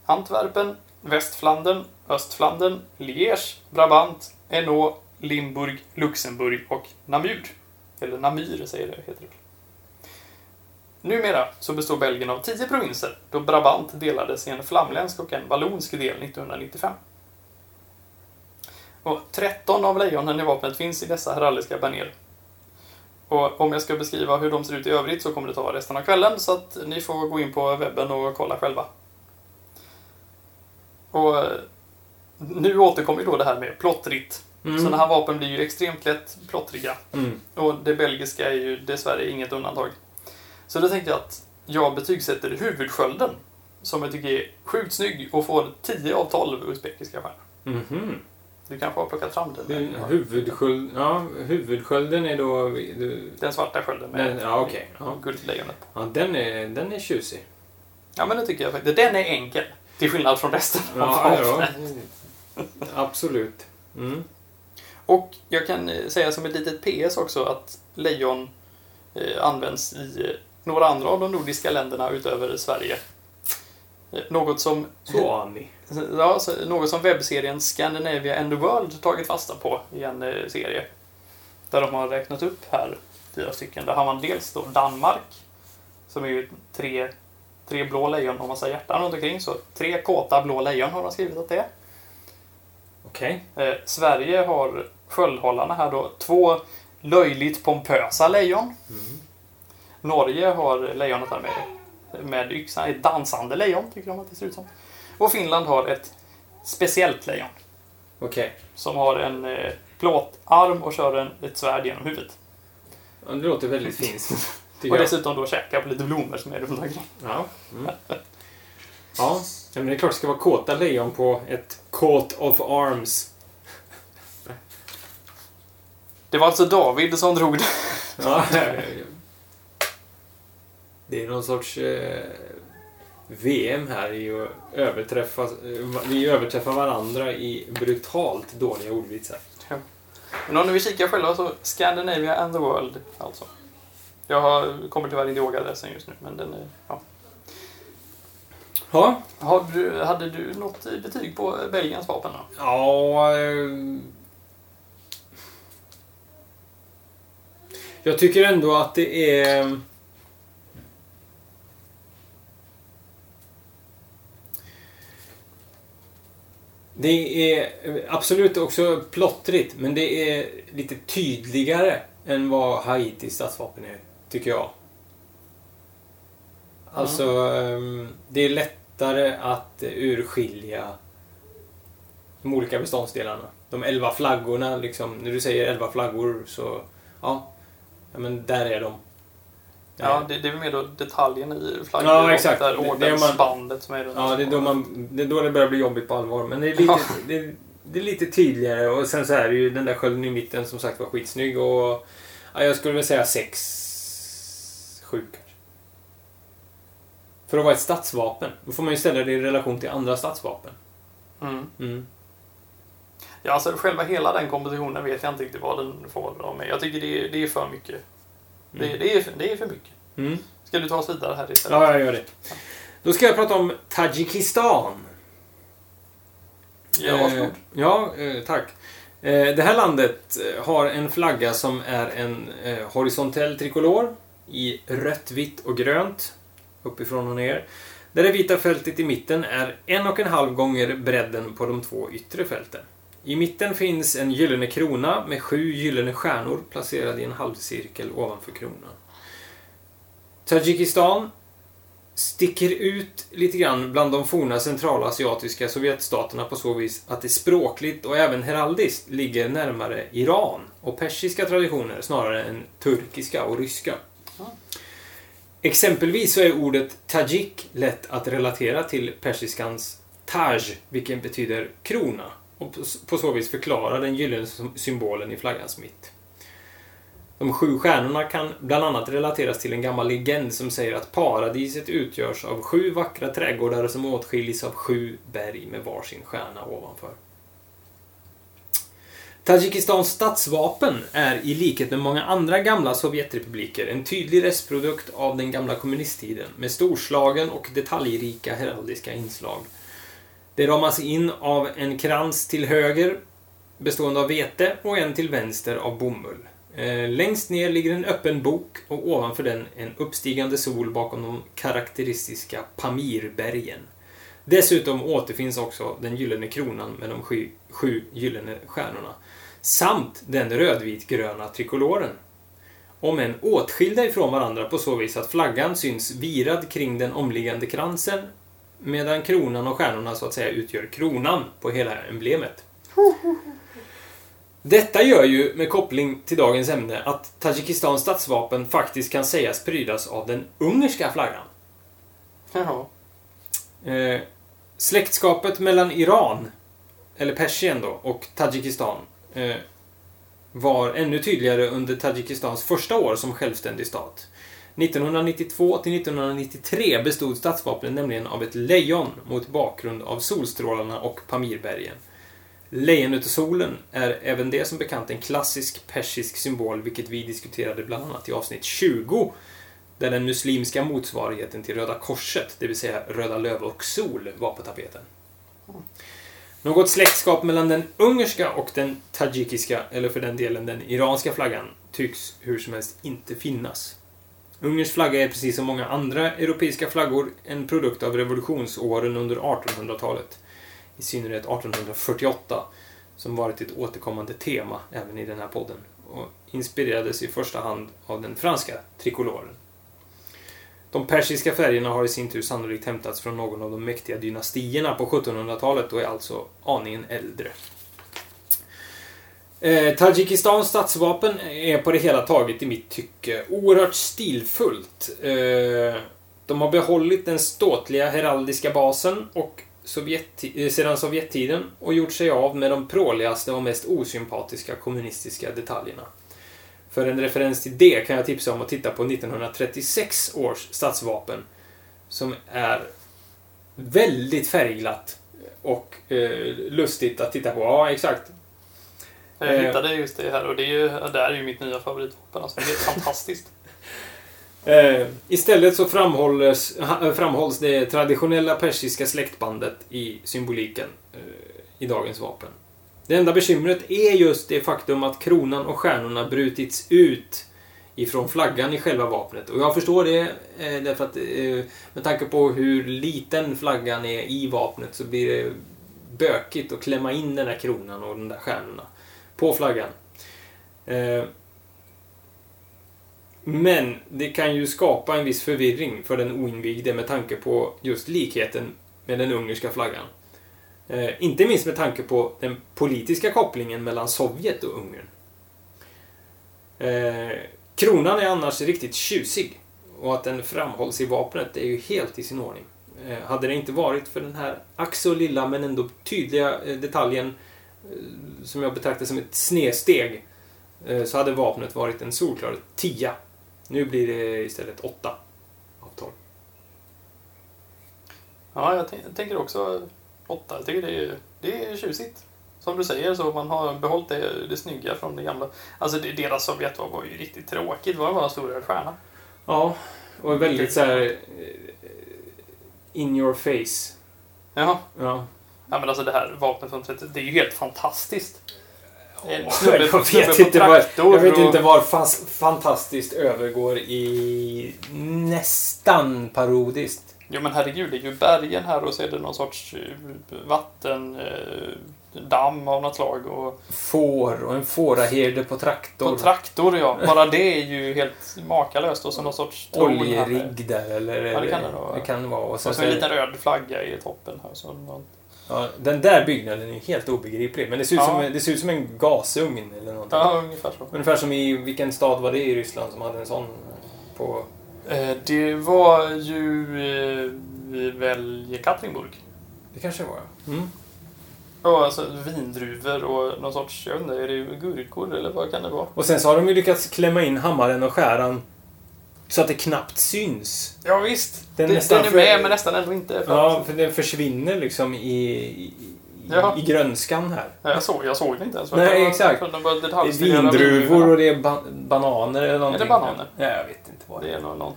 Antwerpen, Västflandern, Östflandern, Liège, Brabant, Hainaut, Limburg, Luxemburg och Namur. Eller Namur, säger det, heter det. Numera så består Belgien av tio provinser, då Brabant delades i en flamländsk och en vallonsk del 1995. Och 13 av lejonen i vapnet finns i dessa heraldiska baner. Och om jag ska beskriva hur de ser ut i övrigt så kommer det ta resten av kvällen, så att ni får gå in på webben och kolla själva. Och eh, nu återkommer ju då det här med plottrigt. Mm. Sådana här vapen blir ju extremt lätt plottriga. Mm. Och det belgiska är ju dessvärre inget undantag. Så då tänkte jag att jag betygsätter huvudskölden som jag tycker är sjukt snygg och får 10 av 12 uzbekiska stjärnor. Mhm. Du kanske har plockat fram den? Huvudsköld, ja, huvudskölden är då... Du, Den svarta skölden med den, ja, okej. Ja. guldlejonet. Ja, den är, den är tjusig. Ja, men det tycker jag faktiskt. Den är enkel. Till skillnad från resten av Ja, ja. Absolut. Mm. Och jag kan eh, säga som ett litet PS också att lejon eh, används i eh, några andra av de nordiska länderna utöver Sverige. Något som, Så Annie. ja, något som webbserien Scandinavia and the World tagit fasta på i en eh, serie. Där de har räknat upp här fyra stycken. Där har man dels då Danmark, som är ju tre, tre blå lejon och massa hjärtan runt omkring. Så tre kåta blå lejon har de skrivit att det är. Okej. Eh, Sverige har sköldhållarna här då. Två löjligt pompösa lejon. Mm. Norge har lejonet här med, med yxan. Ett dansande lejon tycker de att det ser ut som. Och Finland har ett speciellt lejon. Okej. Som har en eh, plåtarm och kör en, ett svärd genom huvudet. Ja, det låter väldigt fint. Och dessutom då käkar på lite blommor som är runt omkring. Ja. Mm. Ja, men det är klart det ska vara kåta lejon på ett coat of arms. Det var alltså David som drog det. Ja. Det är någon sorts eh, VM här i att överträffa, eh, vi överträffar varandra i brutalt dåliga ordvitsar. Men om ni vill kika själva så Scandinavia and the World alltså. Jag har, kommer tyvärr inte ihåg adressen just nu, men den är... Ja. Ja, Har du, hade du något betyg på Belgiens vapen då? ja eh, Jag tycker ändå att det är... Det är absolut också plottrigt, men det är lite tydligare än vad Haitis statsvapen är, tycker jag. Alltså, ehm, det är lättare att urskilja de olika beståndsdelarna. De elva flaggorna, liksom, när du säger elva flaggor så, ja men där är de. Ja, det, det är mer då detaljen i flaggan. Ja, exakt. Där ordensbandet som är runt. Ja, det är, då man, det är då det börjar bli jobbigt på allvar. Men det är lite, det, det är lite tydligare och sen så är det ju den där skölden i mitten som sagt var skitsnygg och ja, jag skulle väl säga sex, sju kanske. För att vara ett stadsvapen. Då får man ju ställa det i relation till andra stadsvapen. Mm. Mm. Ja, alltså själva hela den kompositionen vet jag inte riktigt vad den får av mig. Jag tycker det är, det är för mycket. Det, Mm. det, är, för- det är för mycket. Mm. Ska du ta oss vidare här istället? Ja, jag gör det. Då ska jag prata om Tadzjikistan. Ja, varsågod. Eh, ja, eh, tack. Eh, det här landet eh, har en flagga som är en eh, horisontell trikolor i rött, vitt och grönt uppifrån och ner. Där det vita fältet i mitten är en och en halv gånger bredden på de två yttre fälten. I mitten finns en gyllene krona med sju gyllene stjärnor placerade i en halvcirkel ovanför kronan. Tadzjikistan sticker ut lite grann bland de forna centralasiatiska sovjetstaterna på så vis att det språkligt och även heraldiskt ligger närmare Iran och persiska traditioner snarare än turkiska och ryska. Exempelvis så är ordet tajik lätt att relatera till persiskans taj, vilken betyder krona och på- så vis förklara den gyllene symbolen i flaggans mitt. De sju stjärnorna kan bland annat relateras till en gammal legend som säger att paradiset utgörs av sju vackra trädgårdar som åtskiljs av sju berg med varsin stjärna ovanför. Tadzjikistans statsvapen är i likhet med många andra gamla Sovjetrepubliker en tydlig restprodukt av den gamla kommunisttiden med storslagen och detaljrika heraldiska inslag. Det ramas in av en krans till höger bestående av vete och en till vänster av bomull. Eh, längst ner ligger en öppen bok och ovanför den en uppstigande sol bakom de karaktäristiska Pamirbergen. Dessutom återfinns också den gyllene kronan med de sju, sju gyllene stjärnorna. Samt den rödvitgröna trikoloren. Om än åtskilda ifrån varandra på så vis att flaggan syns virad kring den omliggande kransen medan kronan och stjärnorna så att säga utgör kronan på hela emblemet. Detta gör ju, med koppling till dagens ämne, att Tadzjikistans statsvapen faktiskt kan sägas prydas av den ungerska flaggan. Jaha. Eh, släktskapet mellan Iran, eller Persien då, och Tadzjikistan eh, var ännu tydligare under Tadzjikistans första år som självständig stat. 1992 till 1993 bestod stadsvapnet nämligen av ett lejon mot bakgrund av solstrålarna och Pamirbergen. Lejonet och solen är även det som bekant en klassisk persisk symbol, vilket vi diskuterade bland annat i avsnitt 20, där den muslimska motsvarigheten till Röda Korset, det vill säga Röda Löv och Sol, var på tapeten. Något släktskap mellan den ungerska och den tajikiska, eller för den delen den iranska flaggan, tycks hur som helst inte finnas. Ungerns flagga är precis som många andra europeiska flaggor en produkt av revolutionsåren under 1800-talet. I synnerhet 1848, som varit ett återkommande tema även i den här podden och inspirerades i första hand av den franska trikoloren. De persiska färgerna har i sin tur sannolikt hämtats från någon av de mäktiga dynastierna på 1700-talet och är alltså aningen äldre. Eh, Tadzjikistans statsvapen är på det hela taget i mitt tycke oerhört stilfullt. Eh, de har behållit den ståtliga heraldiska basen och Sovjet, eh, sedan Sovjettiden och gjort sig av med de pråligaste och mest osympatiska kommunistiska detaljerna. För en referens till det kan jag tipsa om att titta på 1936 års statsvapen som är väldigt färgglatt och eh, lustigt att titta på. Ja, exakt. Jag Eh. hittade just det här och det är ju, det här är ju mitt nya favoritvapen. Alltså, det är fantastiskt. Eh, istället så framhålls, ha- framhålls det traditionella persiska släktbandet i symboliken eh, i dagens vapen. Det enda bekymret är just det faktum att kronan och stjärnorna brutits ut ifrån flaggan i själva vapnet. Och jag förstår det eh, därför att eh, med tanke på hur liten flaggan är i vapnet så blir det bökigt att klämma in den där kronan och de där stjärnorna på flaggan. Eh, men det kan ju skapa en viss förvirring för den oinvigde med tanke på just likheten med den ungerska flaggan. Eh, inte minst med tanke på den politiska kopplingen mellan Sovjet och Ungern. Eh, kronan är annars riktigt tjusig och att den framhålls i vapnet är ju helt i sin ordning. Eh, hade det inte varit för den här ack så lilla men ändå tydliga eh, detaljen eh, som jag betraktar som ett snedsteg eh, så hade vapnet varit en solklar 10. Nu blir det istället 8 av 12. Ja, jag, jag tänker också åtta. Jag tycker det är, det är tjusigt. Som du säger, så man har behållit det, det snygga från det gamla. Alltså det, deras Sovjetvapen var ju riktigt tråkigt. Det var bara en stor stjärna. Ja, och väldigt så här eh, in your face. Jaha. Ja. Ja, men alltså det här vapnet från 30, det är ju helt fantastiskt. En jag snubbe vet, inte var, jag vet inte var fas, fantastiskt övergår i nästan parodiskt. Jo men herregud, det är ju bergen här och så är det någon sorts eh, vatten, eh, damm av något slag och Får och en fåraherde på traktor. på traktor ja. Bara det är ju helt makalöst och så någon sorts Oljerigg där eller... Ja, det kan det. Det kan vara. Och sen Och så en liten röd flagga i toppen här. Så någon... ja, den där byggnaden är ju helt obegriplig. Men det ser ut, Ja. som, det ser ut som en gasugn eller någonting. Ja, ungefär så. Ungefär som i, vilken stad var det i Ryssland som hade en sån på... Eh, Det var ju eh, väl Katrinburg. Det kanske var mm. Ja, alltså vindruvor och någon sorts, jag vet inte, är det gurkor eller vad kan det vara? Och sen så har de ju lyckats klämma in hammaren och skäran så att det knappt syns. Ja visst, Den den, nästan den är för- med men nästan ändå inte. För Ja, för den försvinner liksom i, i, Ja. i grönskan här. Ja, jag, såg, jag såg det inte ens. Nej, Jag exakt. Det är vindruvor och det är ba bananer eller någonting. bananer? Ja, jag vet inte vad Det det är är. någon, någon...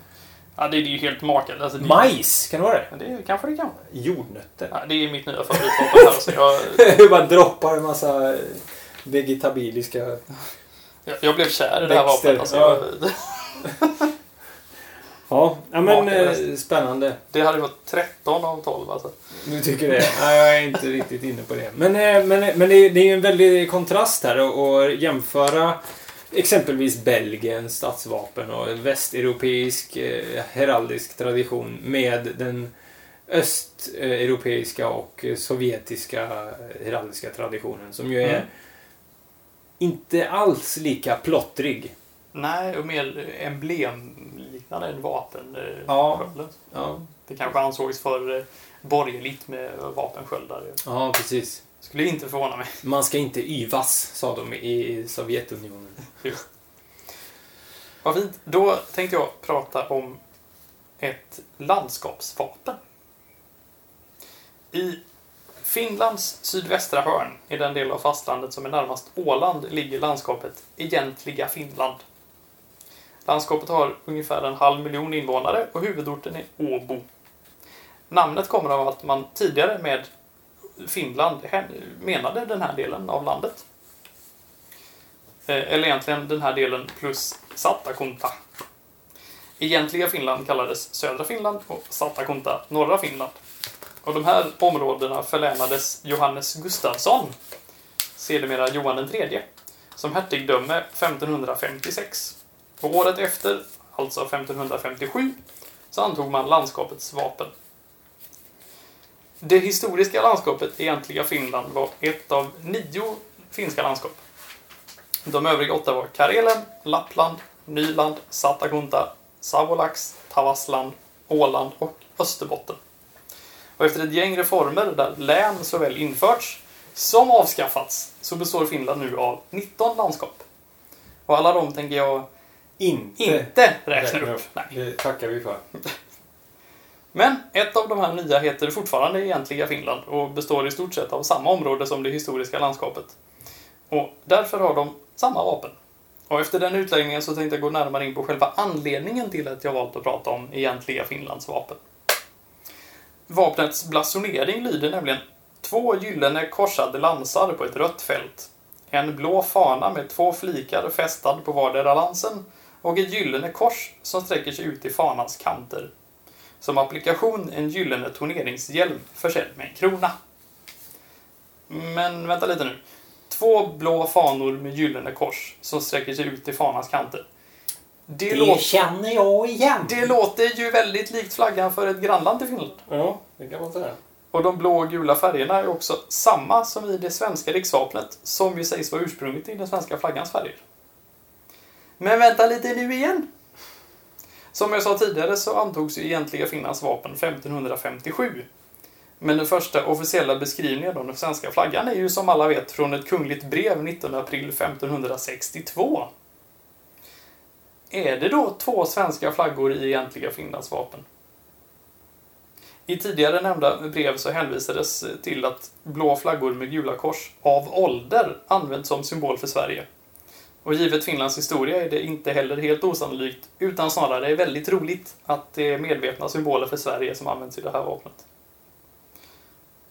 Ja, det är ju helt makalöst. Alltså, det- Majs, kan det vara det? Ja, det kanske det kan. Jordnötter. Ja, det är mitt nya favoritvapen här. Så jag, Det bara droppar en massa vegetabiliska... jag, jag blev kär i det här vapnet. Alltså, ja. jag, Ja, ja men eh, spännande. det hade varit 13 av 12 alltså. Du tycker det? Nej, jag är inte riktigt inne på det. Men, eh, men, men det, det är ju en väldig kontrast här att- jämföra exempelvis Belgiens statsvapen och västeuropeisk eh, heraldisk tradition med den östeuropeiska och sovjetiska heraldiska traditionen som ju är Mm. inte alls lika plottrig. Nej, och mer emblemliknande än vapen. eh, Ja. Ja. Det kanske ansågs för eh, borgerligt med vapensköldar. Ja, precis. Skulle inte förvåna mig. Man ska inte yvas, sa de i Sovjetunionen. Vad fint. Då tänkte jag prata om ett landskapsvapen. I Finlands sydvästra hörn, i den del av fastlandet som är närmast Åland, ligger landskapet Egentliga Finland. Landskapet har ungefär en halv miljon invånare och huvudorten är Åbo. Namnet kommer av att man tidigare med Finland menade den här delen av landet. Eh, eller egentligen den här delen plus Satakunta. Egentliga Finland kallades södra Finland och Satakunta norra Finland. Och de här områdena förlänades Johannes Gustafsson, sedermera Johan den tredje, som hertigdöme 1556. Året efter, alltså 1557, så antog man landskapets vapen. Det historiska landskapet Egentliga Finland var ett av nio finska landskap. De övriga åtta var Karelen, Lappland, Nyland, Satakunta, Savolax, Tavastland, Åland och Österbotten. Och efter ett gäng reformer där län såväl införts som avskaffats så består Finland nu av 19 landskap. Och alla de tänker jag inte, inte räkna upp. Nej. Det tackar vi för. Men ett av de här nya heter fortfarande egentliga Finland och består i stort sett av samma område som det historiska landskapet. Och därför har de samma vapen. Och efter den utläggningen så tänkte jag gå närmare in på själva anledningen till att jag valt att prata om egentliga Finlands vapen. Vapnets blasonering lyder nämligen två gyllene korsade lansar på ett rött fält. En blå fana med två flikar fästad på vardera lansen och ett gyllene kors som sträcker sig ut i fanans kanter. Som applikation en gyllene turneringshjälm försedd med en krona. Men vänta lite nu. Två blå fanor med gyllene kors som sträcker sig ut i fanans kanter. Det, Det låter, känner jag igen. det låter ju väldigt likt flaggan för ett grannland till Finland. Ja, det kan man säga. Och de blå och gula färgerna är också samma som i det svenska riksvapnet, som ju sägs vara ursprunget i den svenska flaggans färger. Men vänta lite nu igen! Som jag sa tidigare så antogs ju egentliga Finlands vapen 1557. Men den första officiella beskrivningen av den svenska flaggan är ju som alla vet från ett kungligt brev 19 april 1562. Är det då två svenska flaggor i egentliga Finlands vapen? I tidigare nämnda brev så hänvisades till att blå flaggor med gula kors av ålder används som symbol för Sverige. Och givet Finlands historia är det inte heller helt osannolikt, utan snarare är väldigt roligt att det är medvetna symboler för Sverige som används i det här vapnet.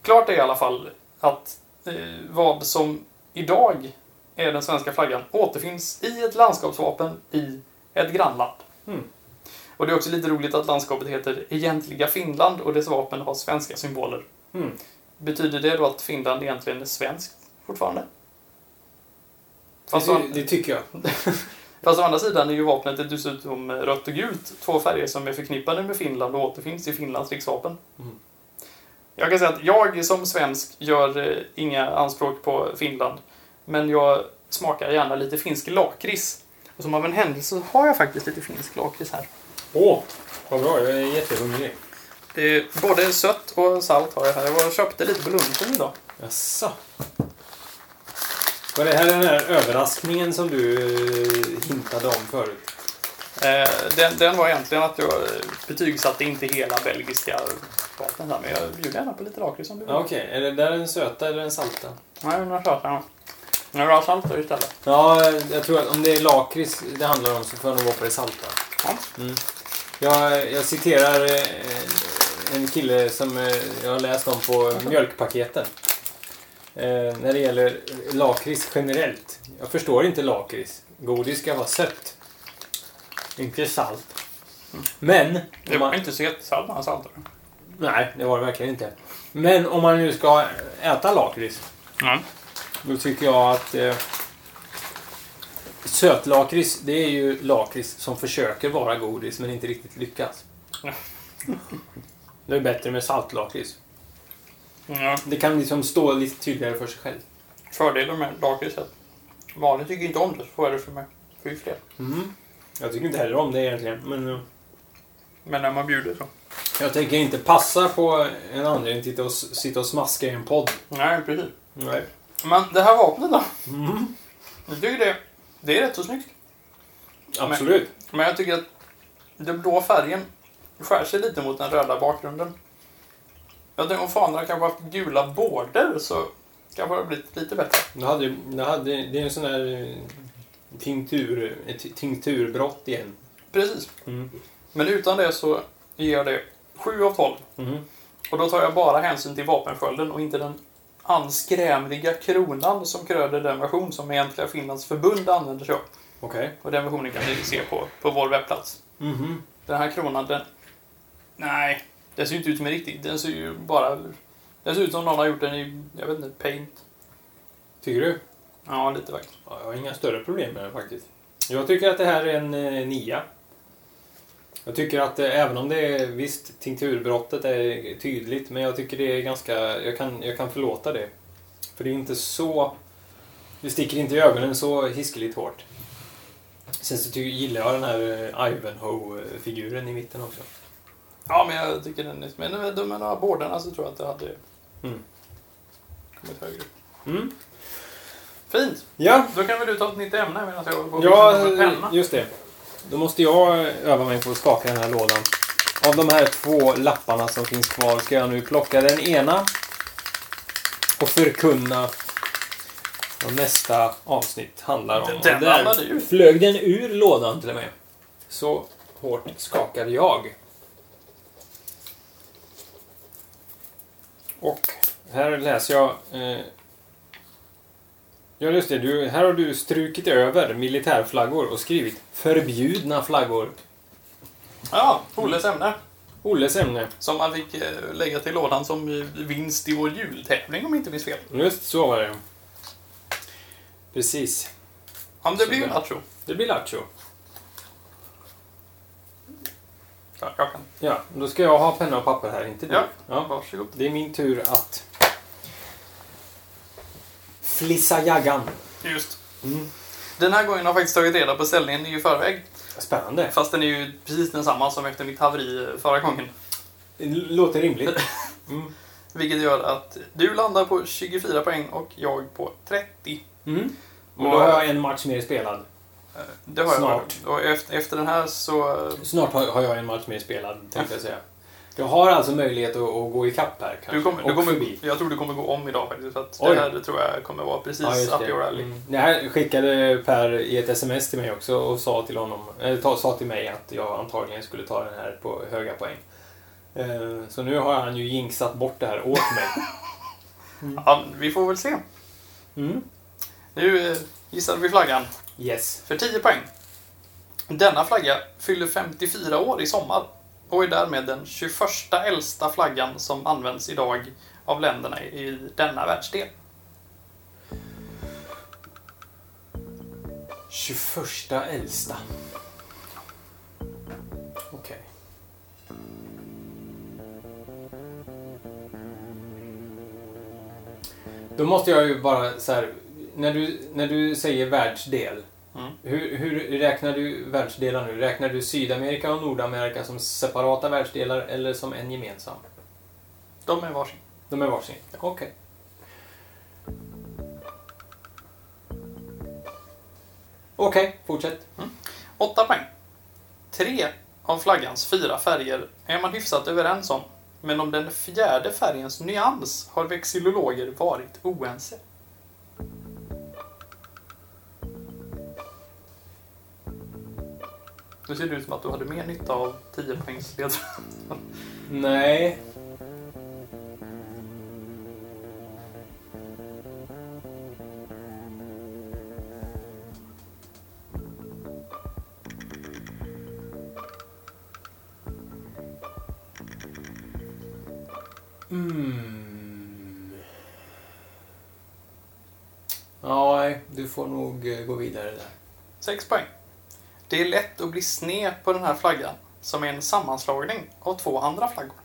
Klart är i alla fall att eh, vad som idag är den svenska flaggan återfinns i ett landskapsvapen i ett grannland. Mm. Och det är också lite roligt att landskapet heter Egentliga Finland och dess vapen har svenska symboler. Mm. Betyder det då att Finland egentligen är svenskt fortfarande? Det, Fast, å, det tycker jag. fast å andra sidan är ju vapnet dessutom rött och gult, två färger som är förknippade med Finland och återfinns i Finlands riksvapen. Mm. Jag kan säga att jag som svensk gör eh, inga anspråk på Finland, men jag smakar gärna lite finsk lakrits. Och som av en händelse har jag faktiskt lite finsk lakrits här. Åh, vad bra. Jag är jättehungrig. Det är både sött och salt har jag här. Jag var och köpte lite på lunchen idag. Jaså? Var det här den här överraskningen som du eh, hintade om förut? Eh, den, den var egentligen att jag betygsatte inte hela belgiska här, men jag bjuder gärna på lite lakrits om du vill. Okej, är det där den söta eller den salta? Nej, den söta. Nu har salt där istället. Ja, jag tror att om det är lakrits det handlar om så får jag nog vara på det salta. Ja. Mm. Jag, jag citerar eh, en kille som jag har läst om på mjölkpaketen. Eh, när det gäller lakrits generellt. Jag förstår inte lakrits. Godis ska vara sött. Inte salt. Men... Det var man, inte så jättesalt när han saltade. nej, det var det verkligen inte. Men om man nu ska äta lakrits. Mm. Då tycker jag att eh, sötlakrits, det är ju lakrits som försöker vara godis men inte riktigt lyckas. Ja. Det är bättre med saltlakrits. Ja. Det kan liksom stå lite tydligare för sig själv. Fördelen med lakrits är att vanligt tycker inte om det, så jag det för mig. Ju fler. Mm. Jag tycker inte heller om det egentligen, men... eh, Men när man bjuder så. Jag tänker inte passa på en anledning till att sitta och smaska i en podd. Nej, precis. Nej. Men det här vapnet då? Mm. Jag tycker det, det är rätt så snyggt. Absolut. Men jag tycker att den blå färgen skär sig lite mot den röda bakgrunden. Jag tänker om fanorna kanske haft gula border så kanske det har blivit lite bättre. Det, hade, det, hade, det är en sån här eh, tinktur, ett tinkturbrott igen. Precis. Mm. Men utan det så ger jag det 7 av 12. Mm. Och då tar jag bara hänsyn till vapenskölden och inte den anskrämliga kronan som kröder den version som egentligen Finlands förbund använder sig av. Okej. Och den versionen kan ni se på, på vår webbplats. Mhm. Den här kronan, den... Nej, den ser ju inte ut som en riktig. Den ser ju bara... Den ser ut som någon har gjort den i, jag vet inte, paint. Tycker du? Ja, lite faktiskt. Ja, Jag har inga större problem med den faktiskt. Jag tycker att det här är en eh, nia. Jag tycker att eh, även om det är visst tinkturbrottet är tydligt men jag tycker det är ganska, jag kan, jag kan förlåta det. För det är inte så, det sticker inte i ögonen så hiskeligt hårt. Sen så tycker, gillar jag den här eh, Ivanhoe-figuren i mitten också. Ja, men jag tycker den är... Men med de här bordarna så tror jag att det hade Mm. kommit högre. Mm. Fint! Ja, Då kan väl du ta ett nytt ämne medan jag går och Ja, just det. Då måste jag öva mig på att skaka den här lådan. Av de här två lapparna som finns kvar ska jag nu plocka den ena och förkunna vad nästa avsnitt handlar om. Den- den där flög den ur lådan till och med. Så hårt skakade jag. Och här läser jag eh, Ja, just det. Du, här har du strukit över militärflaggor och skrivit förbjudna flaggor. Ja, Olles ämne. Olles ämne. Som man fick eh, lägga till lådan som vinst i vår jultävling om inte minns fel. Just så var det. Precis. Ja, men det blir ju nacho. Det blir lattjo. Ja, jag kan. Ja, då ska jag ha penna och papper här, inte du. Ja. ja. Varsågod. Det är min tur att flissa jaggan. Just. Mm. Den här gången har jag faktiskt tagit reda på ställningen i förväg. Spännande. Fast den är ju precis densamma som efter mitt haveri förra gången. Det låter rimligt. Mm. Vilket gör att du landar på 24 poäng och jag på 30. Mm. Och då har jag en match mer spelad. Det har Snart. jag. Och efter, efter den här så... Snart har har jag en match mer spelad, tänkte jag säga. Jag har alltså möjlighet att, att gå ikapp här kanske. Du kommer, du kommer, förbi. jag tror du kommer gå om idag faktiskt. För att Oj. det här tror jag kommer vara precis Ja, up your alley. Mm. Det här skickade Per i ett sms till mig också och sa till, honom, ta, sa till mig att jag antagligen skulle ta den här på höga poäng. Eh, Så nu har han ju jinxat bort det här åt mig. Ja, vi får väl se. Mm. Nu eh, gissar vi flaggan Yes. för 10 poäng. Denna flagga fyller 54 år i sommar och är därmed den 21 äldsta flaggan som används idag av länderna i denna världsdel. 21 äldsta. Okej. Då måste jag ju bara så här, när du, när du säger världsdel, Mm. hur, hur räknar du världsdelar nu? Räknar du Sydamerika och Nordamerika som separata världsdelar eller som en gemensam? De är varsin. De är varsin? Okej. Okej, fortsätt. 8 poäng. Tre av flaggans fyra färger är man hyfsat överens om. Men om den fjärde färgens nyans har vexillologer varit oense. Nu ser det ut som att du hade mer nytta av 10 poängs ledtråd. Nej. Mm. Ja, du får nog eh, gå vidare där. 6 poäng. Det är lätt att bli sned på den här flaggan som är en sammanslagning av två andra flaggor.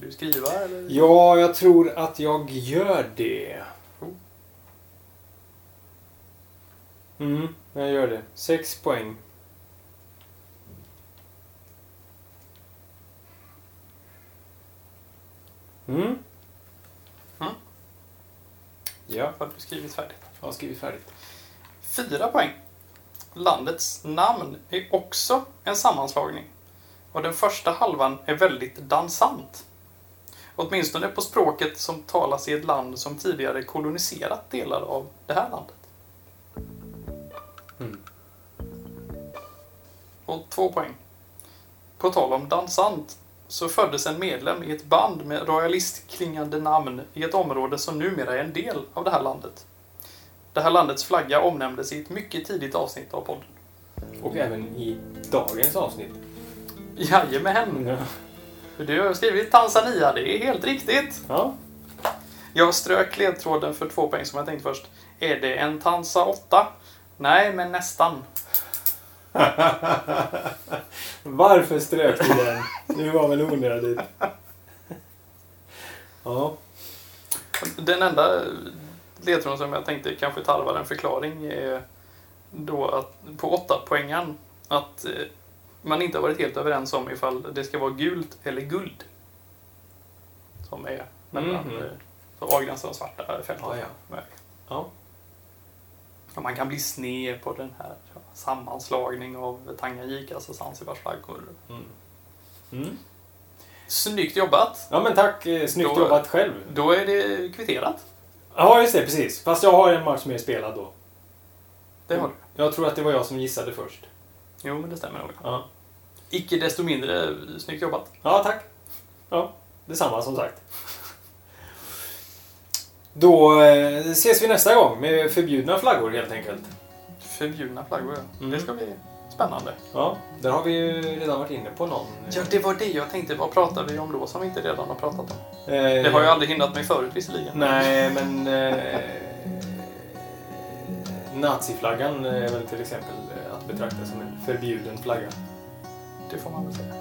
Du skriva eller? Ja, jag tror att jag gör det. Mm, jag gör det. Sex poäng. Mm. Mm. Ja, Har du skrivit färdigt? jag har skrivit färdigt. Fyra poäng. Landets namn är också en sammanslagning. Och den första halvan är väldigt dansant. Åtminstone på språket som talas i ett land som tidigare koloniserat delar av det här landet. Mm. Och två poäng. På tal om dansant så föddes en medlem i ett band med royalistklingande namn i ett område som numera är en del av det här landet. Det här landets flagga omnämndes i ett mycket tidigt avsnitt av podden. Och även i dagens avsnitt. Jajamän! Ja. Du har skrivit Tanzania, det är helt riktigt. ja. Jag strök ledtråden för två poäng som jag tänkte först. Är det en Tansa 8? Nej, men nästan. Varför strök du den? Det var väl onödigt. Ja. Den enda ledtråden som jag tänkte kanske tarvar en förklaring är då att på åtta poängen att eh, man inte har varit helt överens om ifall det ska vara gult eller guld. Som är mellan Mhm. eh, avgränsar de svarta fälten. Ja, ja. Ja. Man kan bli sned på den här sammanslagning av Tanganyikas och Zanzibars flaggor. Mm. Mm. Snyggt jobbat! Ja men tack, eh, snyggt Då- jobbat själv. Då är det kvitterat. Ja just det, precis. Fast jag har en match mer spelad då. Det har du. Jag tror att det var jag som gissade först. Jo, men det stämmer nog. Ja, Icke desto mindre snyggt jobbat. ja tack. Ja, detsamma som sagt. Då eh, ses vi nästa gång med förbjudna flaggor helt enkelt. Förbjudna flaggor, ja. Mm. Det ska bli spännande. Ja, där har vi ju redan varit inne på någon. eh, Ja, det var det jag tänkte. Vad pratar vi om då som vi inte redan har pratat om? Eh, Det har ju aldrig hindrat mig förut visserligen. Nej, men... Eh, naziflaggan är väl till exempel eh, att betrakta som en förbjuden flagga. Det får man väl säga.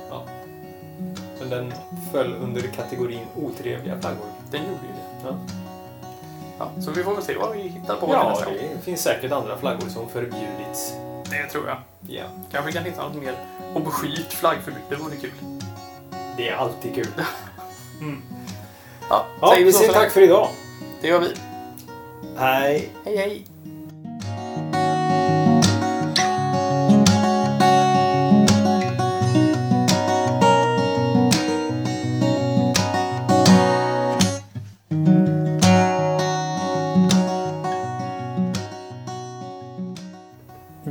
Men den föll under kategorin otrevliga flaggor. Den gjorde ju det. Ja, Ja, så vi får väl se vad vi hittar på ja nästa gång. det finns säkert andra flaggor som förbjudits. Det tror jag. Ja, Kanske kan hitta något mer obskyrt flaggförbud. Det vore kul. det är alltid kul. Ja, Ja, vi säger tack för idag. Det gör vi. Hej. Hej, hej!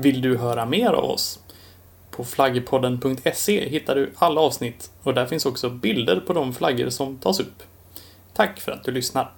Vill du höra mer av oss? På flaggpodden.se hittar du alla avsnitt och där finns också bilder på de flaggor som tas upp. Tack för att du lyssnar!